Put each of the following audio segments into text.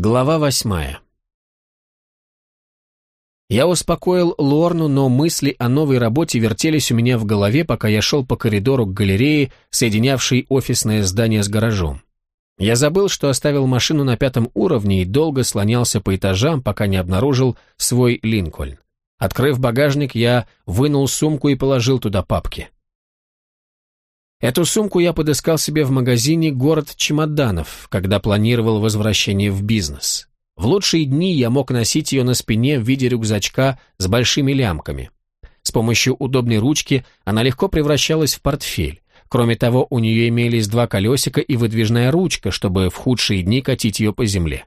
Глава восьмая. Я успокоил Лорну, но мысли о новой работе вертелись у меня в голове, пока я шел по коридору к галерее, соединявшей офисное здание с гаражом. Я забыл, что оставил машину на пятом уровне и долго слонялся по этажам, пока не обнаружил свой Линкольн. Открыв багажник, я вынул сумку и положил туда папки. Эту сумку я подыскал себе в магазине «Город чемоданов», когда планировал возвращение в бизнес. В лучшие дни я мог носить ее на спине в виде рюкзачка с большими лямками. С помощью удобной ручки она легко превращалась в портфель. Кроме того, у нее имелись два колесика и выдвижная ручка, чтобы в худшие дни катить ее по земле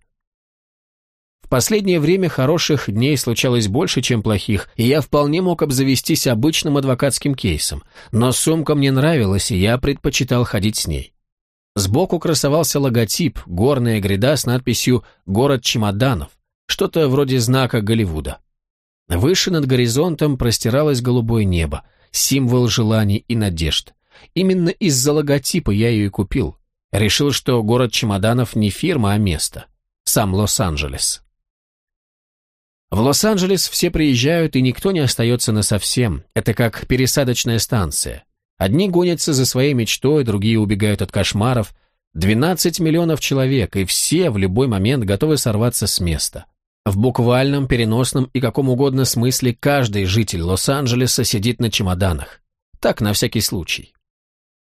последнее время хороших дней случалось больше, чем плохих, и я вполне мог обзавестись обычным адвокатским кейсом, но сумка мне нравилась, и я предпочитал ходить с ней. Сбоку красовался логотип, горная гряда с надписью «Город чемоданов», что-то вроде знака Голливуда. Выше над горизонтом простиралось голубое небо, символ желаний и надежд. Именно из-за логотипа я ее и купил. Решил, что город чемоданов не фирма, а место. Сам Лос-Анджелес. В Лос-Анджелес все приезжают, и никто не остается насовсем. Это как пересадочная станция. Одни гонятся за своей мечтой, другие убегают от кошмаров. 12 миллионов человек, и все в любой момент готовы сорваться с места. В буквальном, переносном и каком угодно смысле каждый житель Лос-Анджелеса сидит на чемоданах. Так, на всякий случай.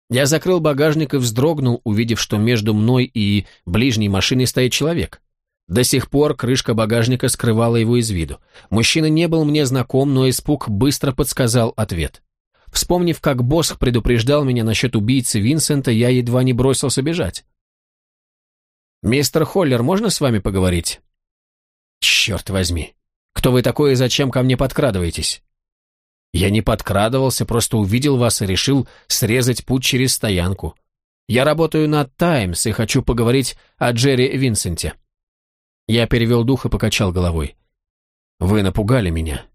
Я закрыл багажник и вздрогнул, увидев, что между мной и ближней машиной стоит человек. До сих пор крышка багажника скрывала его из виду. Мужчина не был мне знаком, но испуг быстро подсказал ответ. Вспомнив, как Босх предупреждал меня насчет убийцы Винсента, я едва не бросился бежать. «Мистер Холлер, можно с вами поговорить?» «Черт возьми! Кто вы такой и зачем ко мне подкрадываетесь?» «Я не подкрадывался, просто увидел вас и решил срезать путь через стоянку. Я работаю на «Таймс» и хочу поговорить о Джерри Винсенте». Я перевел дух и покачал головой. «Вы напугали меня.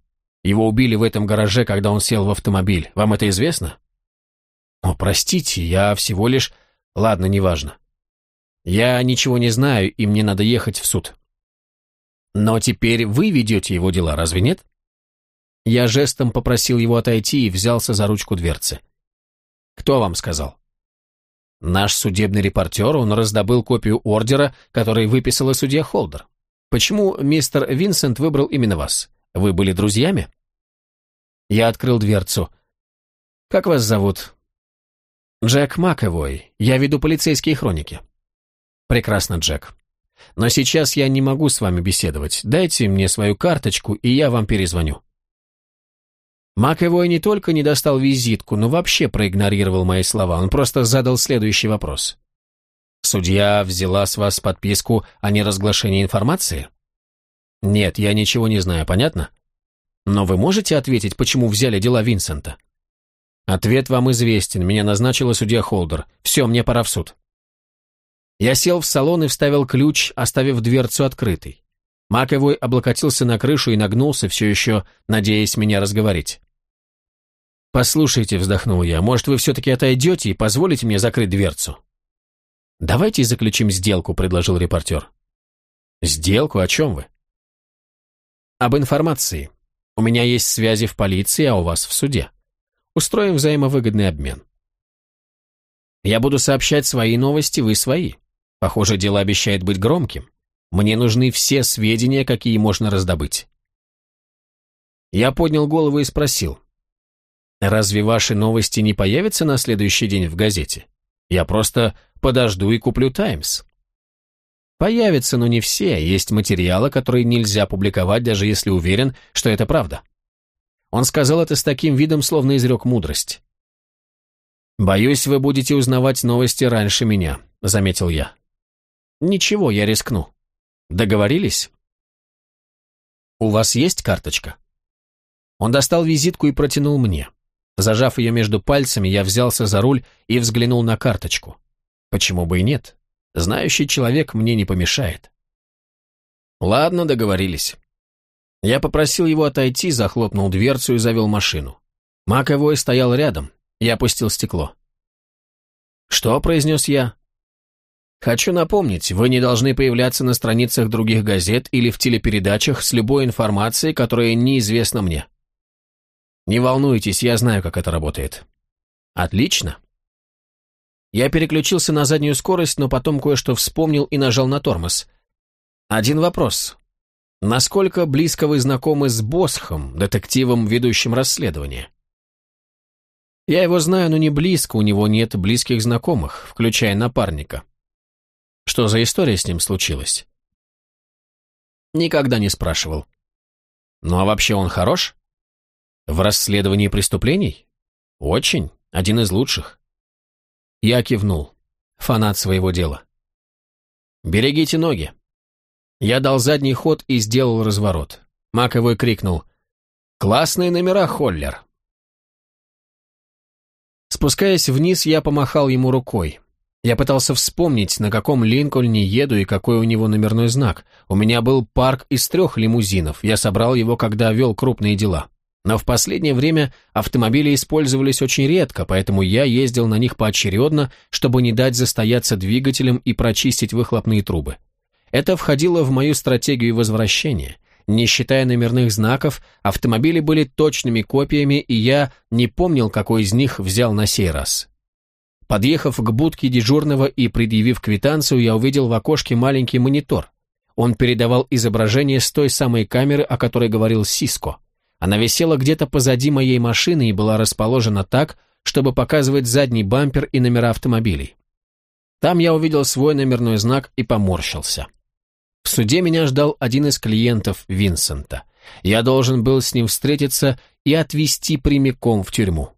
Его убили в этом гараже, когда он сел в автомобиль. Вам это известно?» «О, простите, я всего лишь...» «Ладно, неважно. Я ничего не знаю, и мне надо ехать в суд». «Но теперь вы ведете его дела, разве нет?» Я жестом попросил его отойти и взялся за ручку дверцы. «Кто вам сказал?» Наш судебный репортер, он раздобыл копию ордера, который выписала судья Холдер. Почему мистер Винсент выбрал именно вас? Вы были друзьями? Я открыл дверцу. Как вас зовут? Джек Маковой. Я веду полицейские хроники. Прекрасно, Джек. Но сейчас я не могу с вами беседовать. Дайте мне свою карточку, и я вам перезвоню. Маковой не только не достал визитку, но вообще проигнорировал мои слова. Он просто задал следующий вопрос. «Судья взяла с вас подписку о неразглашении информации?» «Нет, я ничего не знаю, понятно?» «Но вы можете ответить, почему взяли дела Винсента?» «Ответ вам известен. Меня назначила судья Холдер. Все, мне пора в суд». Я сел в салон и вставил ключ, оставив дверцу открытой. Маковой облокотился на крышу и нагнулся, все еще надеясь меня разговорить. «Послушайте», — вздохнул я, — «может, вы все-таки отойдете и позволите мне закрыть дверцу?» «Давайте заключим сделку», — предложил репортер. «Сделку? О чем вы?» «Об информации. У меня есть связи в полиции, а у вас в суде. Устроим взаимовыгодный обмен». «Я буду сообщать свои новости, вы свои. Похоже, дело обещает быть громким. Мне нужны все сведения, какие можно раздобыть». Я поднял голову и спросил, Разве ваши новости не появятся на следующий день в газете? Я просто подожду и куплю «Таймс». Появятся, но не все. Есть материалы, которые нельзя публиковать, даже если уверен, что это правда. Он сказал это с таким видом, словно изрек мудрость. «Боюсь, вы будете узнавать новости раньше меня», — заметил я. «Ничего, я рискну. Договорились?» «У вас есть карточка?» Он достал визитку и протянул мне. Зажав ее между пальцами, я взялся за руль и взглянул на карточку. Почему бы и нет? Знающий человек мне не помешает. Ладно, договорились. Я попросил его отойти, захлопнул дверцу и завел машину. Маковой стоял рядом. Я опустил стекло. «Что?» — произнес я. Хочу напомнить, вы не должны появляться на страницах других газет или в телепередачах с любой информацией, которая неизвестна мне. Не волнуйтесь, я знаю, как это работает. Отлично. Я переключился на заднюю скорость, но потом кое-что вспомнил и нажал на тормоз. Один вопрос. Насколько близко вы знакомы с Босхом, детективом, ведущим расследование? Я его знаю, но не близко, у него нет близких знакомых, включая напарника. Что за история с ним случилась? Никогда не спрашивал. Ну а вообще он хорош? В расследовании преступлений? Очень, один из лучших. Я кивнул. Фанат своего дела. «Берегите ноги». Я дал задний ход и сделал разворот. Маковой крикнул. «Классные номера, Холлер!» Спускаясь вниз, я помахал ему рукой. Я пытался вспомнить, на каком Линкольне еду и какой у него номерной знак. У меня был парк из трех лимузинов, я собрал его, когда вел крупные дела. Но в последнее время автомобили использовались очень редко, поэтому я ездил на них поочередно, чтобы не дать застояться двигателем и прочистить выхлопные трубы. Это входило в мою стратегию возвращения. Не считая номерных знаков, автомобили были точными копиями, и я не помнил, какой из них взял на сей раз. Подъехав к будке дежурного и предъявив квитанцию, я увидел в окошке маленький монитор. Он передавал изображение с той самой камеры, о которой говорил Сиско. Она висела где-то позади моей машины и была расположена так, чтобы показывать задний бампер и номера автомобилей. Там я увидел свой номерной знак и поморщился. В суде меня ждал один из клиентов Винсента. Я должен был с ним встретиться и отвезти прямиком в тюрьму.